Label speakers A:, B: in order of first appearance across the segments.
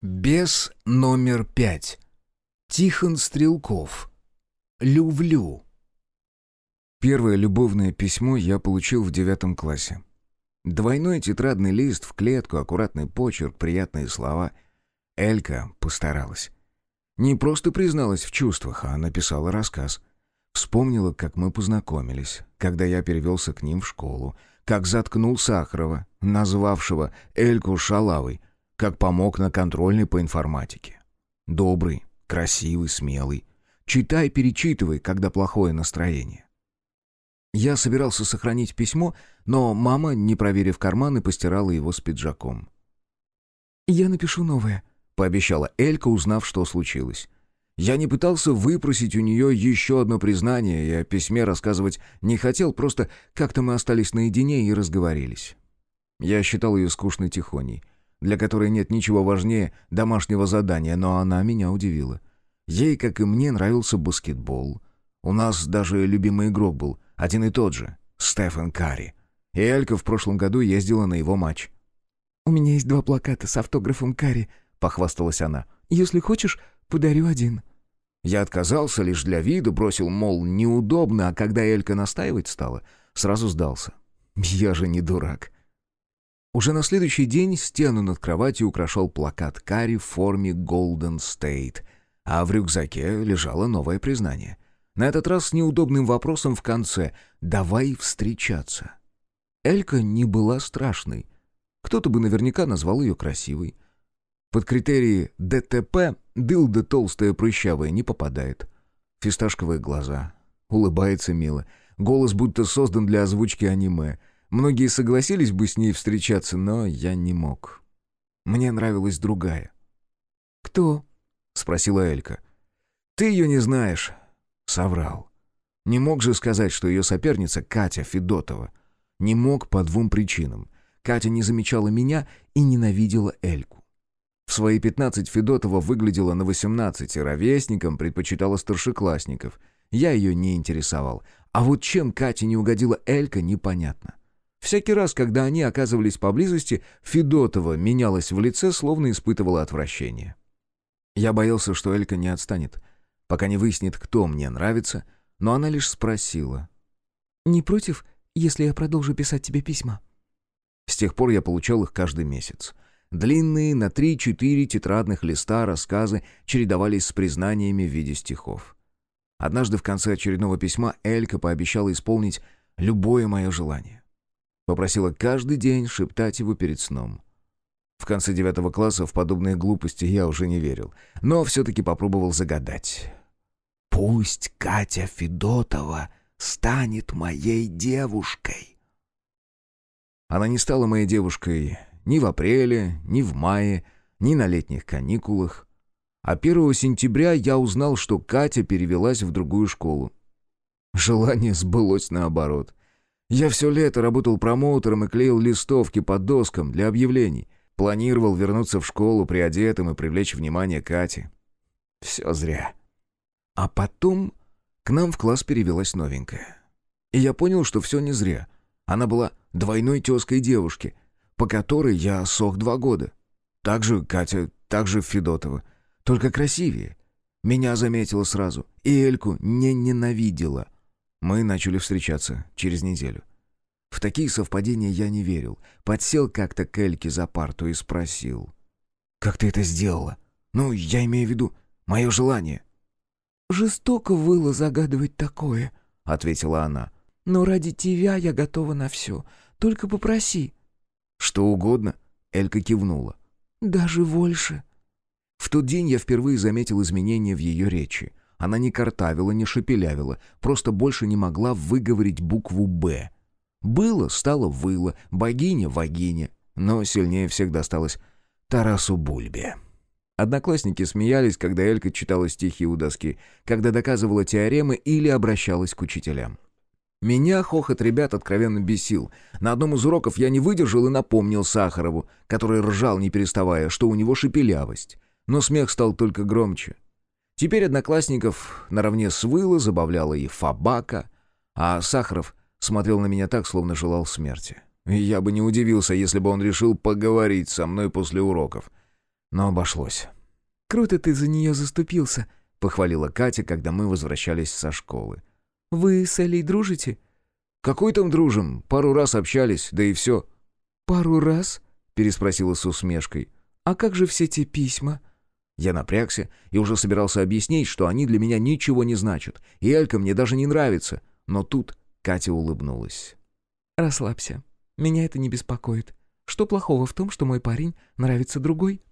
A: Бес номер пять. Тихон Стрелков. Люблю. Первое любовное письмо я получил в девятом классе. Двойной тетрадный лист в клетку, аккуратный почерк, приятные слова. Элька постаралась. Не просто призналась в чувствах, а написала рассказ. Вспомнила, как мы познакомились, когда я перевелся к ним в школу, как заткнул Сахарова, назвавшего Эльку шалавой, как помог на контрольной по информатике. Добрый, красивый, смелый. Читай, перечитывай, когда плохое настроение. Я собирался сохранить письмо, но мама, не проверив карманы, постирала его с пиджаком.
B: «Я напишу новое», —
A: пообещала Элька, узнав, что случилось. Я не пытался выпросить у нее еще одно признание, и о письме рассказывать не хотел, просто как-то мы остались наедине и разговорились. Я считал ее скучной тихоней — для которой нет ничего важнее домашнего задания, но она меня удивила. Ей, как и мне, нравился баскетбол. У нас даже любимый игрок был, один и тот же, Стефан Карри. И Элька в прошлом году ездила на его матч.
B: «У меня есть два плаката с автографом Карри», — похвасталась она. «Если хочешь, подарю один».
A: Я отказался лишь для виду, бросил, мол, неудобно, а когда Элька настаивать стала, сразу сдался. Я же не дурак. Уже на следующий день стену над кроватью украшал плакат Кари в форме Golden State, а в рюкзаке лежало новое признание. На этот раз с неудобным вопросом в конце «давай встречаться». Элька не была страшной. Кто-то бы наверняка назвал ее красивой. Под критерии ДТП дылда толстая прыщавая не попадает. Фисташковые глаза, улыбается мило, голос будто создан для озвучки аниме — Многие согласились бы с ней встречаться, но я не мог. Мне нравилась другая.
B: «Кто?»
A: — спросила Элька. «Ты ее не знаешь». Соврал. Не мог же сказать, что ее соперница Катя Федотова. Не мог по двум причинам. Катя не замечала меня и ненавидела Эльку. В свои пятнадцать Федотова выглядела на восемнадцать, и ровесникам предпочитала старшеклассников. Я ее не интересовал. А вот чем Кате не угодила Элька, непонятно. Всякий раз, когда они оказывались поблизости, Федотова менялась в лице, словно испытывала отвращение. Я боялся, что Элька не отстанет, пока не выяснит, кто мне нравится, но она лишь спросила.
B: «Не против, если я продолжу писать тебе письма?»
A: С тех пор я получал их каждый месяц. Длинные, на три-четыре тетрадных листа рассказы чередовались с признаниями в виде стихов. Однажды в конце очередного письма Элька пообещала исполнить любое мое желание. Попросила каждый день шептать его перед сном. В конце девятого класса в подобные глупости я уже не верил, но все-таки попробовал загадать. «Пусть Катя Федотова станет моей девушкой». Она не стала моей девушкой ни в апреле, ни в мае, ни на летних каникулах. А 1 сентября я узнал, что Катя перевелась в другую школу. Желание сбылось наоборот. Я все лето работал промоутером и клеил листовки под доскам для объявлений. Планировал вернуться в школу приодетым и привлечь внимание Кати. Все зря. А потом к нам в класс перевелась новенькая. И я понял, что все не зря. Она была двойной тезкой девушки, по которой я сох два года. Так же Катя, так же Федотова. Только красивее. Меня заметила сразу. И Эльку не ненавидела — мы начали встречаться через неделю. В такие совпадения я не верил. Подсел как-то к Эльке за парту и спросил. «Как ты это сделала? Ну, я имею в виду, мое желание».
B: «Жестоко было загадывать такое», — ответила она. «Но ради тебя я готова на все. Только попроси».
A: «Что угодно», — Элька кивнула.
B: «Даже больше».
A: В тот день я впервые заметил изменения в ее речи. Она не картавила, не шепелявила, просто больше не могла выговорить букву «Б». Было, стало выло, богиня — вагиня, но сильнее всех досталось Тарасу Бульбе. Одноклассники смеялись, когда Элька читала стихи у доски, когда доказывала теоремы или обращалась к учителям. Меня хохот ребят откровенно бесил. На одном из уроков я не выдержал и напомнил Сахарову, который ржал не переставая, что у него шепелявость. Но смех стал только громче. Теперь одноклассников наравне с Выло забавляла и Фабака, а Сахаров смотрел на меня так, словно желал смерти. Я бы не удивился, если бы он решил поговорить со мной после уроков. Но обошлось.
B: «Круто ты за нее заступился», —
A: похвалила Катя, когда мы возвращались со школы.
B: «Вы с Элей дружите?»
A: «Какой там дружим? Пару раз общались, да и все».
B: «Пару раз?»
A: — переспросила с усмешкой.
B: «А как же все те письма?»
A: Я напрягся и уже собирался объяснить, что они для меня ничего не значат, и Элька мне даже не нравится. Но тут Катя улыбнулась.
B: «Расслабься. Меня это не беспокоит. Что плохого в том, что мой парень нравится другой?»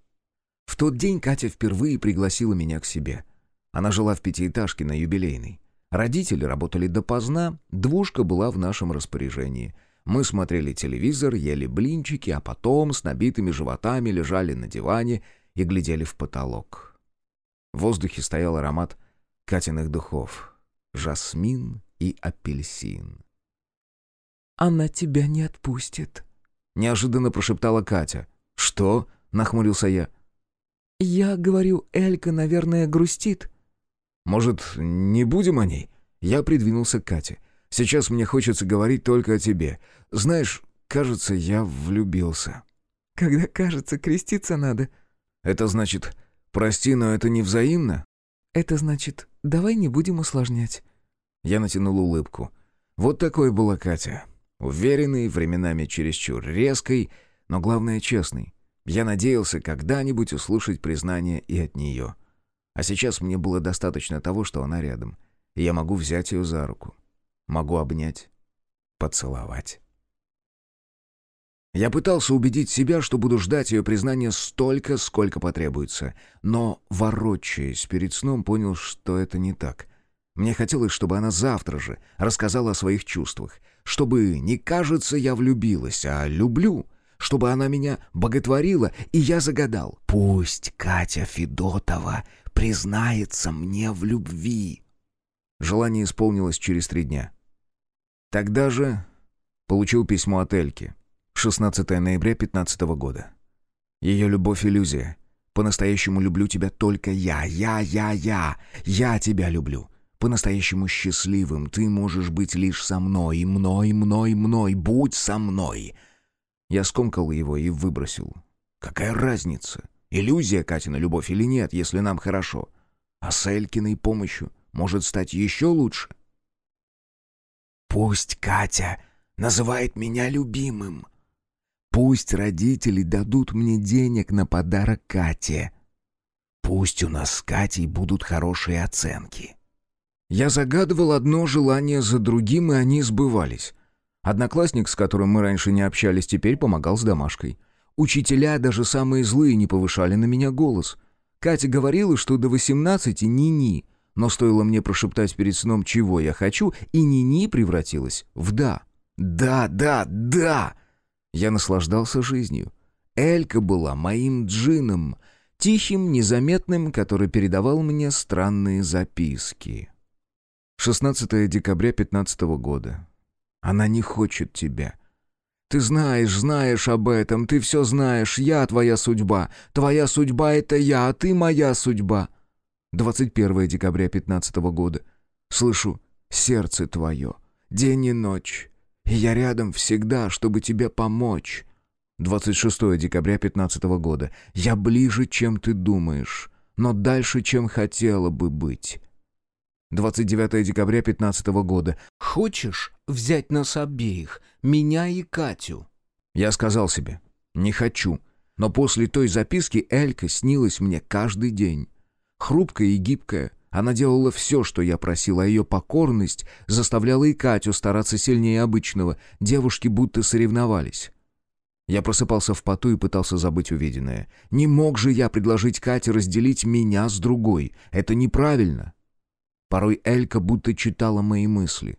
A: В тот день Катя впервые пригласила меня к себе. Она жила в пятиэтажке на юбилейной. Родители работали допоздна, двушка была в нашем распоряжении. Мы смотрели телевизор, ели блинчики, а потом с набитыми животами лежали на диване и глядели в потолок. В воздухе стоял аромат Катиных духов. Жасмин и апельсин.
B: «Она тебя не отпустит», —
A: неожиданно прошептала Катя. «Что?» — нахмурился я.
B: «Я говорю, Элька, наверное, грустит».
A: «Может, не будем о ней?» Я придвинулся к Кате. «Сейчас мне хочется говорить только о тебе. Знаешь, кажется, я влюбился».
B: «Когда кажется, креститься надо».
A: «Это значит, прости, но это не взаимно?»
B: «Это значит, давай не будем усложнять».
A: Я натянул улыбку. Вот такой была Катя. Уверенной, временами чересчур резкой, но главное честной. Я надеялся когда-нибудь услышать признание и от нее. А сейчас мне было достаточно того, что она рядом. И я могу взять ее за руку. Могу обнять, поцеловать. Я пытался убедить себя, что буду ждать ее признания столько, сколько потребуется. Но, ворочаясь перед сном, понял, что это не так. Мне хотелось, чтобы она завтра же рассказала о своих чувствах. Чтобы не кажется, я влюбилась, а люблю — чтобы она меня боготворила, и я загадал. Пусть Катя Федотова признается мне в любви. Желание исполнилось через три дня. Тогда же получил письмо от Эльки. 16 ноября 15 года. Ее любовь — иллюзия. По-настоящему люблю тебя только я, я, я, я. Я тебя люблю. По-настоящему счастливым ты можешь быть лишь со мной, мной, мной, мной. Будь со мной. Я скомкал его и выбросил. Какая разница, иллюзия Катина любовь или нет, если нам хорошо? А с Элькиной помощью может стать еще лучше. Пусть Катя называет меня любимым. Пусть родители дадут мне денег на подарок Кате. Пусть у нас с Катей будут хорошие оценки. Я загадывал одно желание за другим, и они сбывались. Одноклассник, с которым мы раньше не общались, теперь помогал с домашкой. Учителя, даже самые злые, не повышали на меня голос. Катя говорила, что до 18 ни-ни, но стоило мне прошептать перед сном, чего я хочу, и ни-ни превратилась в «да». «Да, да, да!» Я наслаждался жизнью. Элька была моим джином, тихим, незаметным, который передавал мне странные записки. 16 декабря 15 года. Она не хочет тебя. Ты знаешь, знаешь об этом, ты все знаешь, я твоя судьба. Твоя судьба — это я, а ты моя судьба. 21 декабря 15 года. Слышу сердце твое, день и ночь. Я рядом всегда, чтобы тебе помочь. 26 декабря 15 года. Я ближе, чем ты думаешь, но дальше, чем хотела бы быть. 29 декабря 15 года. «Хочешь взять нас обеих, меня и Катю?» Я сказал себе «не хочу». Но после той записки Элька снилась мне каждый день. Хрупкая и гибкая, она делала все, что я просил, а ее покорность заставляла и Катю стараться сильнее обычного. Девушки будто соревновались. Я просыпался в поту и пытался забыть увиденное. Не мог же я предложить Кате разделить меня с другой. Это неправильно. Порой Элька будто читала мои мысли.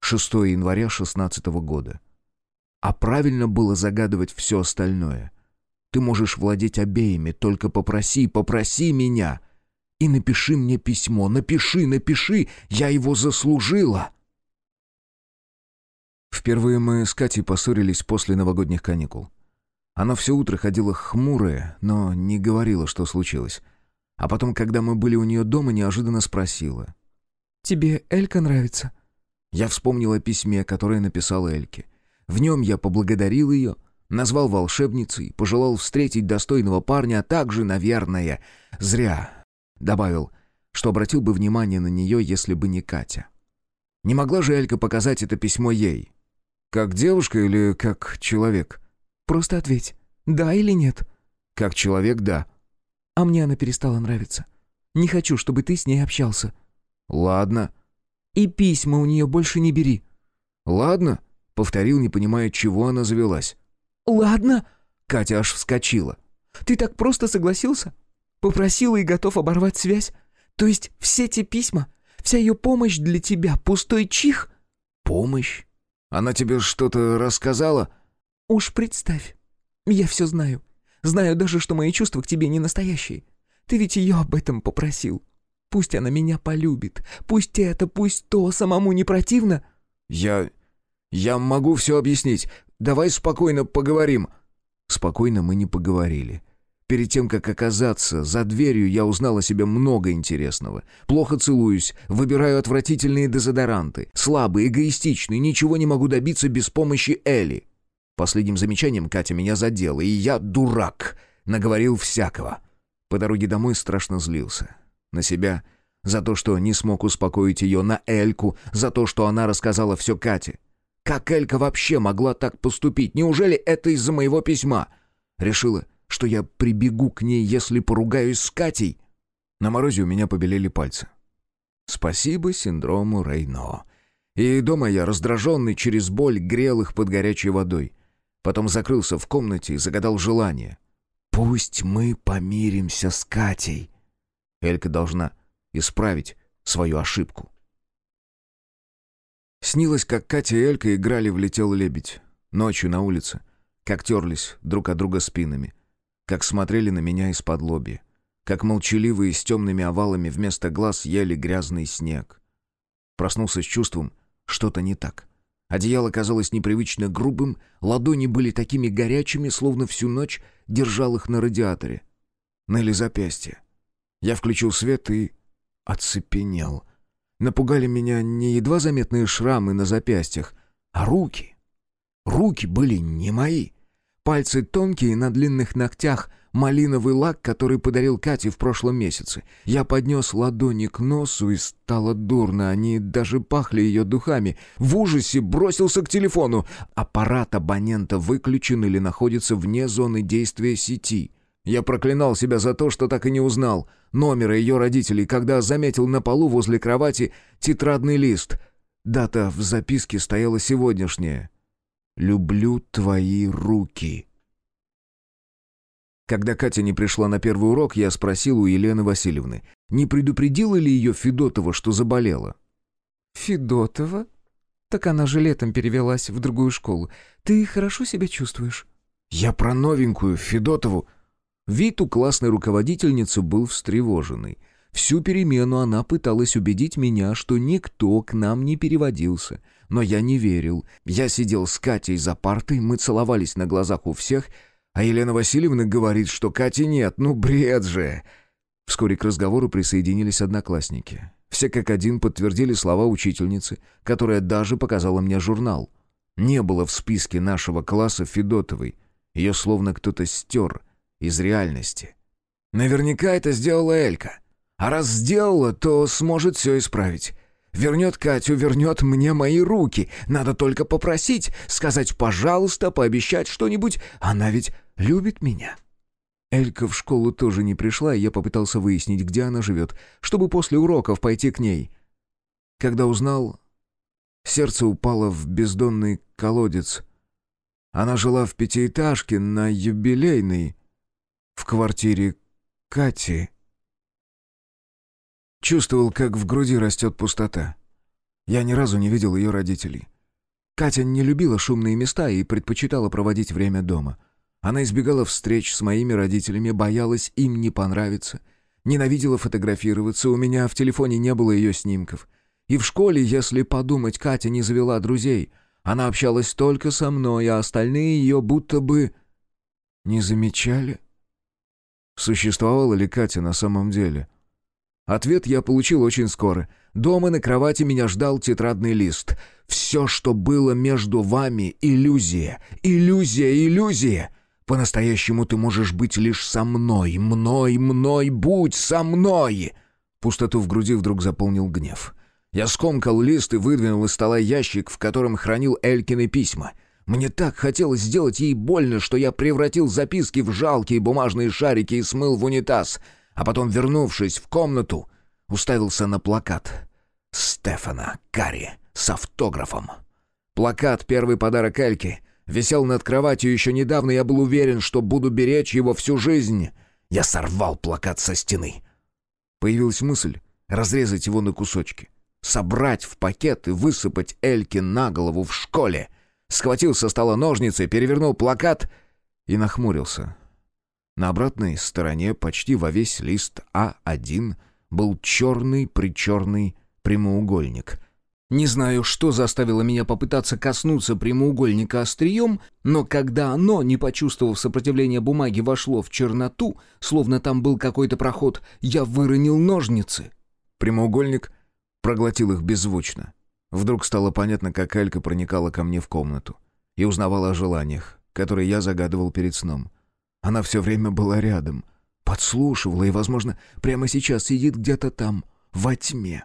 A: 6 января 16 года. А правильно было загадывать все остальное. Ты можешь владеть обеими, только попроси, попроси меня. И напиши мне письмо, напиши, напиши, я его заслужила. Впервые мы с Катей поссорились после новогодних каникул. Она все утро ходила хмурая, но не говорила, что случилось. А потом, когда мы были у нее дома, неожиданно спросила.
B: «Тебе Элька нравится?»
A: Я вспомнил о письме, которое написал Эльке. В нем я поблагодарил ее, Назвал волшебницей, пожелал встретить достойного парня, а также, наверное, зря. Добавил, что обратил бы внимание на нее, если бы не Катя. Не могла же Элька показать это письмо ей? Как девушка или как человек?
B: Просто ответь, да или нет.
A: Как человек, да.
B: А мне она перестала нравиться. Не хочу, чтобы ты с ней общался.
A: Ладно.
B: И письма у нее больше не бери.
A: Ладно, повторил, не понимая, чего она завелась.
B: Ладно.
A: Катя аж вскочила.
B: Ты так просто согласился? Попросила и готов оборвать связь? То есть все те письма, вся ее помощь для тебя — пустой чих?»
A: «Помощь? Она тебе что-то рассказала?»
B: «Уж представь. Я все знаю. Знаю даже, что мои чувства к тебе не настоящие. Ты ведь ее об этом попросил. Пусть она меня полюбит. Пусть это, пусть то, самому не противно».
A: «Я... я могу все объяснить. Давай спокойно поговорим». Спокойно мы не поговорили. Перед тем, как оказаться за дверью, я узнал о себе много интересного. Плохо целуюсь, выбираю отвратительные дезодоранты. Слабый, эгоистичный, ничего не могу добиться без помощи Элли. Последним замечанием Катя меня задела, и я дурак. Наговорил всякого. По дороге домой страшно злился. На себя, за то, что не смог успокоить ее, на Эльку, за то, что она рассказала все Кате. Как Элька вообще могла так поступить? Неужели это из-за моего письма? Решила, что я прибегу к ней, если поругаюсь с Катей. На морозе у меня побелели пальцы. Спасибо синдрому Рейно. И дома я, раздраженный через боль, грел их под горячей водой. Потом закрылся в комнате и загадал желание. «Пусть мы помиримся с Катей». Элька должна исправить свою ошибку. Снилось, как Катя и Элька играли в «Летел лебедь». Ночью на улице. Как терлись друг от друга спинами как смотрели на меня из-под лоби, как молчаливые с темными овалами вместо глаз ели грязный снег. Проснулся с чувством, что-то не так. Одеяло казалось непривычно грубым, ладони были такими горячими, словно всю ночь держал их на радиаторе. Ныли запястья. Я включил свет и оцепенел. Напугали меня не едва заметные шрамы на запястьях, а руки. Руки были не мои. Пальцы тонкие, на длинных ногтях, малиновый лак, который подарил Кате в прошлом месяце. Я поднес ладони к носу и стало дурно, они даже пахли ее духами. В ужасе бросился к телефону. Аппарат абонента выключен или находится вне зоны действия сети. Я проклинал себя за то, что так и не узнал номера ее родителей, когда заметил на полу возле кровати тетрадный лист. Дата в записке стояла сегодняшняя. Люблю твои руки». Когда Катя не пришла на первый урок, я спросил у Елены Васильевны, не предупредила ли ее Федотова, что заболела.
B: «Федотова? Так она же летом перевелась в другую школу. Ты хорошо себя чувствуешь?»
A: «Я про новенькую, Федотову». Вид у классной руководительницы был встревоженный. Всю перемену она пыталась убедить меня, что никто к нам не переводился. Но я не верил. Я сидел с Катей за партой, мы целовались на глазах у всех, а Елена Васильевна говорит, что Кати нет. Ну, бред же! Вскоре к разговору присоединились одноклассники. Все как один подтвердили слова учительницы, которая даже показала мне журнал. Не было в списке нашего класса Федотовой. Ее словно кто-то стер из реальности. Наверняка это сделала Элька. А раз сделала, то сможет все исправить. Вернет Катю, вернет мне мои руки. Надо только попросить, сказать «пожалуйста», пообещать что-нибудь. Она ведь любит меня. Элька в школу тоже не пришла, и я попытался выяснить, где она живет, чтобы после уроков пойти к ней. Когда узнал, сердце упало в бездонный колодец. Она жила в пятиэтажке на юбилейной, в квартире Кати. Чувствовал, как в груди растет пустота. Я ни разу не видел ее родителей. Катя не любила шумные места и предпочитала проводить время дома. Она избегала встреч с моими родителями, боялась им не понравиться. Ненавидела фотографироваться, у меня в телефоне не было ее снимков. И в школе, если подумать, Катя не завела друзей. Она общалась только со мной, а остальные ее будто бы... не замечали. Существовала ли Катя на самом деле? — Ответ я получил очень скоро. Дома на кровати меня ждал тетрадный лист. «Все, что было между вами — иллюзия, иллюзия, иллюзия. По-настоящему ты можешь быть лишь со мной, мной, мной, будь со мной!» Пустоту в груди вдруг заполнил гнев. Я скомкал лист и выдвинул из стола ящик, в котором хранил Элькины письма. Мне так хотелось сделать ей больно, что я превратил записки в жалкие бумажные шарики и смыл в унитаз, а потом, вернувшись в комнату, уставился на плакат Стефана Карри с автографом. Плакат «Первый подарок Эльки» висел над кроватью еще недавно, я был уверен, что буду беречь его всю жизнь. Я сорвал плакат со стены. Появилась мысль разрезать его на кусочки — собрать в пакет и высыпать Эльки на голову в школе. Схватил со стола ножницы, перевернул плакат и нахмурился. На обратной стороне, почти во весь лист А1, был черный-причерный прямоугольник. Не знаю, что заставило меня попытаться коснуться прямоугольника острием, но когда оно, не почувствовав сопротивления бумаги, вошло в черноту, словно там был какой-то проход, я выронил ножницы. Прямоугольник проглотил их беззвучно. Вдруг стало понятно, как Алька проникала ко мне в комнату и узнавала о желаниях, которые я загадывал перед сном. Она все время была рядом, подслушивала и, возможно, прямо сейчас сидит где-то там, во тьме.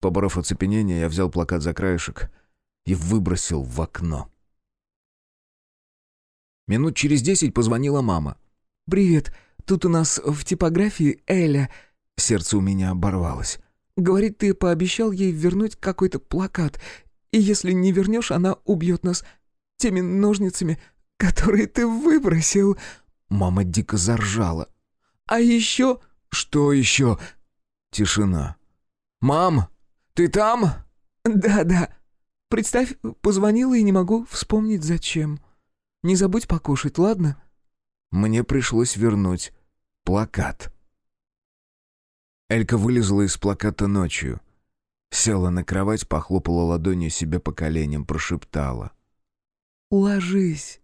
A: Поборов оцепенение, я взял плакат за краешек и выбросил в окно. Минут через десять позвонила мама.
B: «Привет, тут у нас в типографии Эля...»
A: Сердце у меня оборвалось.
B: Говорит, ты пообещал ей вернуть какой-то плакат, и если не вернешь, она убьет нас теми ножницами, которые ты выбросил».
A: Мама дико заржала.
B: «А еще...»
A: «Что еще?» Тишина. «Мам, ты там?»
B: «Да-да. Представь, позвонила и не могу вспомнить зачем. Не забудь покушать, ладно?»
A: Мне пришлось вернуть плакат. Элька вылезла из плаката ночью. Села на кровать, похлопала ладонью себе по коленям, прошептала.
B: «Ложись».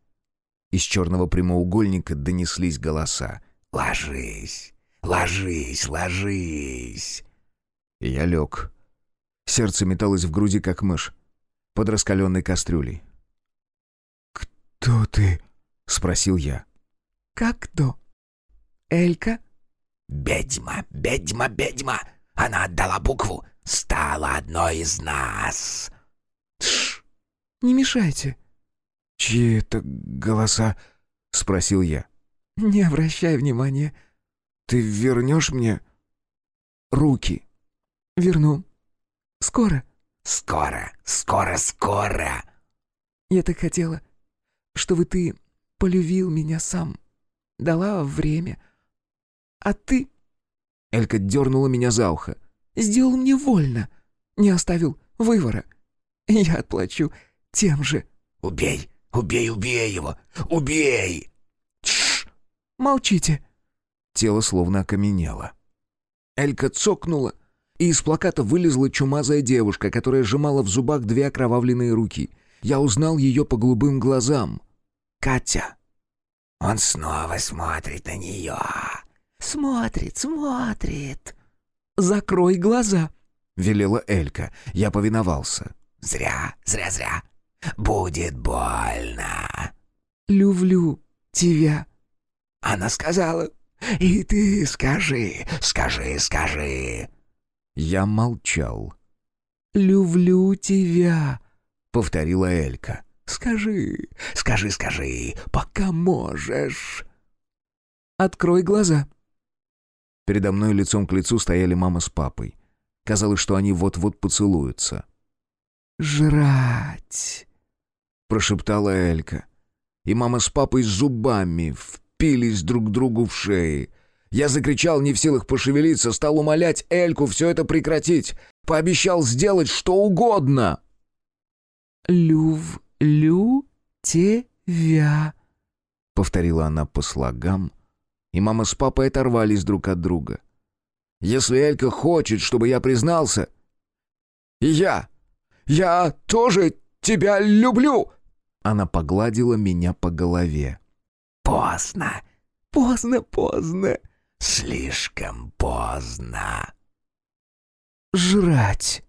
A: Из черного прямоугольника донеслись голоса. «Ложись! Ложись! Ложись!» Я лег. Сердце металось в груди, как мышь, под раскаленной кастрюлей. «Кто ты?» — спросил я.
B: «Как кто? Элька?»
C: «Ведьма, ведьма, ведьма! Она отдала букву, стала одной из нас!»
B: «Тш! Не мешайте!»
A: «Чьи это голоса?» — спросил я.
B: «Не обращай внимания».
A: «Ты вернешь мне руки?»
B: «Верну. Скоро».
C: «Скоро, скоро, скоро!»
B: «Я так хотела, чтобы ты полюбил меня сам. Дала время, а ты...»
A: Элька дернула меня за ухо.
B: «Сделал мне вольно. Не оставил вывора. Я отплачу тем же».
C: «Убей! Убей, убей его! Убей!»
B: «Тш! Молчите!»
A: Тело словно окаменело. Элька цокнула, и из плаката вылезла чумазая девушка, которая сжимала в зубах две окровавленные руки. Я узнал ее по голубым глазам. «Катя!»
C: «Он снова смотрит на нее!»
B: «Смотрит, смотрит». «Закрой глаза», —
A: велела Элька. Я повиновался.
C: «Зря, зря, зря. Будет больно».
B: «Люблю тебя».
C: Она сказала. «И ты скажи, скажи, скажи».
A: Я молчал.
B: «Люблю тебя», —
A: повторила Элька.
C: «Скажи, скажи, скажи, пока можешь».
B: «Открой глаза».
A: Передо мной лицом к лицу стояли мама с папой. Казалось, что они вот-вот поцелуются.
B: «Жрать!»
A: — прошептала Элька. И мама с папой зубами впились друг другу в шеи. Я закричал, не в силах пошевелиться, стал умолять Эльку все это прекратить. Пообещал сделать что угодно.
B: «Люблю тебя», —
A: повторила она по слогам, — и мама с папой оторвались друг от друга. Если Элька хочет, чтобы я признался... И я... Я тоже тебя люблю!» Она погладила меня по голове.
C: «Поздно!
B: Поздно, поздно!
C: Слишком поздно!»
B: «Жрать!»